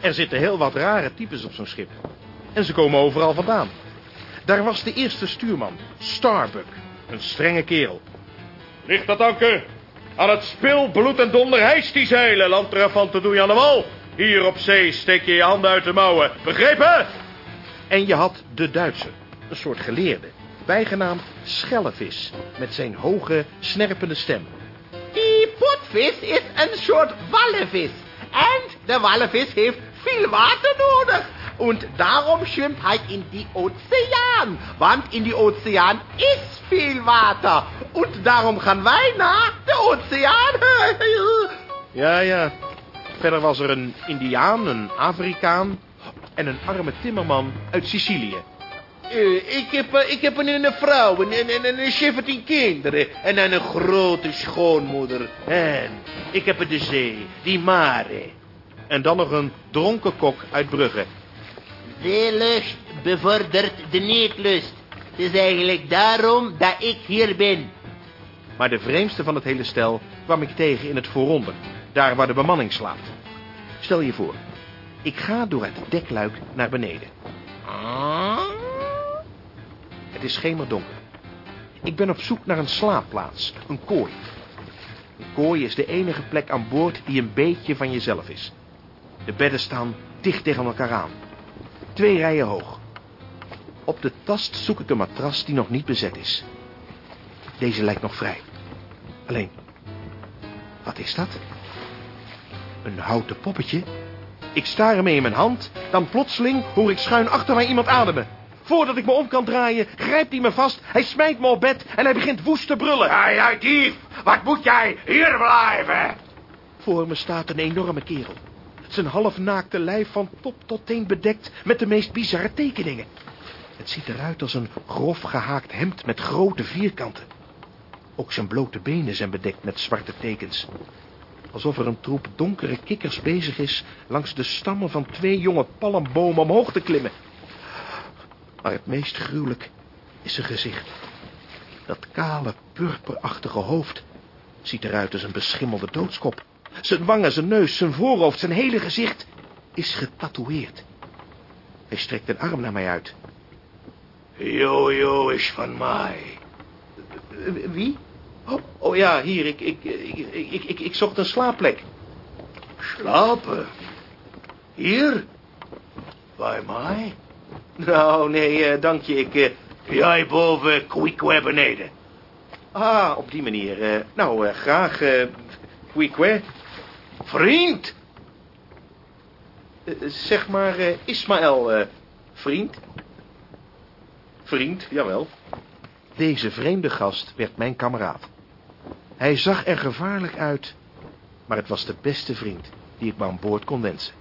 Er zitten heel wat rare types op zo'n schip. En ze komen overal vandaan. Daar was de eerste stuurman, Starbuck. Een strenge kerel. Ligt dat anker? Aan het spil, bloed en donder hijst die zeilen. Landtrafanten doe je aan de wal. Hier op zee steek je je handen uit de mouwen. Begrepen? En je had de Duitser, een soort geleerde, bijgenaamd Schellevis, met zijn hoge, snerpende stem. Die potvis is een soort wallenvis. En de wallenvis heeft veel water nodig. Und darum schwimmt halt in die Ozean. Want in die Ozean is veel water. Und darum gaan wij naar de Ozeaan. Ja, ja. Verder was er een Indiaan, een Afrikaan en een arme timmerman uit Sicilië. Eh, ik, heb, eh, ik heb een, een vrouw en, en, en, en 17 kinderen. En een grote schoonmoeder. En ik heb de zee, die mare. En dan nog een dronken kok uit Brugge. De lust bevordert de niet-lust. Het is eigenlijk daarom dat ik hier ben. Maar de vreemdste van het hele stel kwam ik tegen in het vooronder. Daar waar de bemanning slaapt. Stel je voor, ik ga door het dekluik naar beneden. Het is schemerdonker. Ik ben op zoek naar een slaapplaats, een kooi. Een kooi is de enige plek aan boord die een beetje van jezelf is. De bedden staan dicht tegen elkaar aan. Twee rijen hoog. Op de tast zoek ik een matras die nog niet bezet is. Deze lijkt nog vrij. Alleen, wat is dat? Een houten poppetje? Ik sta ermee in mijn hand, dan plotseling hoor ik schuin achter mij iemand ademen. Voordat ik me om kan draaien, grijpt hij me vast, hij smijt me op bed en hij begint woest te brullen. Ja, ja, dief. Wat moet jij hier blijven? Voor me staat een enorme kerel. Zijn halfnaakte lijf van top tot teen bedekt met de meest bizarre tekeningen. Het ziet eruit als een grof gehaakt hemd met grote vierkanten. Ook zijn blote benen zijn bedekt met zwarte tekens. Alsof er een troep donkere kikkers bezig is langs de stammen van twee jonge palmbomen omhoog te klimmen. Maar het meest gruwelijk is zijn gezicht. Dat kale, purperachtige hoofd ziet eruit als een beschimmelde doodskop. Zijn wangen, zijn neus, zijn voorhoofd, zijn hele gezicht is getatoeëerd. Hij strekt een arm naar mij uit. Jojo is van mij. Wie? Oh, oh ja, hier, ik, ik, ik, ik, ik, ik zocht een slaapplek. Slapen? Hier? Bij mij? Nou, nee, eh, dank je, ik... eh, Jij boven, Kwikwe beneden. ah, op die manier. eh, nou, eh, graag, eh Kwikwe. Vriend? Eh, zeg maar, eh, Ismaël, eh, vriend. Vriend, jawel. Deze vreemde gast werd mijn kameraad. Hij zag er gevaarlijk uit, maar het was de beste vriend die ik me aan boord kon wensen.